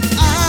I.